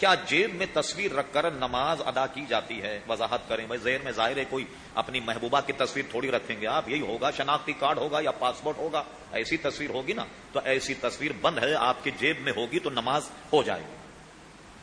کیا جیب میں تصویر رکھ کر نماز ادا کی جاتی ہے؟ وضاحت کریں بھائی زیر میں ظاہر ہے کوئی اپنی محبوبہ کی تصویر تھوڑی رکھیں گے۔ آپ یہی ہوگا، شناختی کارڈ ہوگا یا پاسپورٹ ہوگا۔ ایسی تصویر ہوگی نا؟ تو ایسی تصویر بند ہے، آپ کی جیب میں ہوگی تو نماز ہو جائے گی۔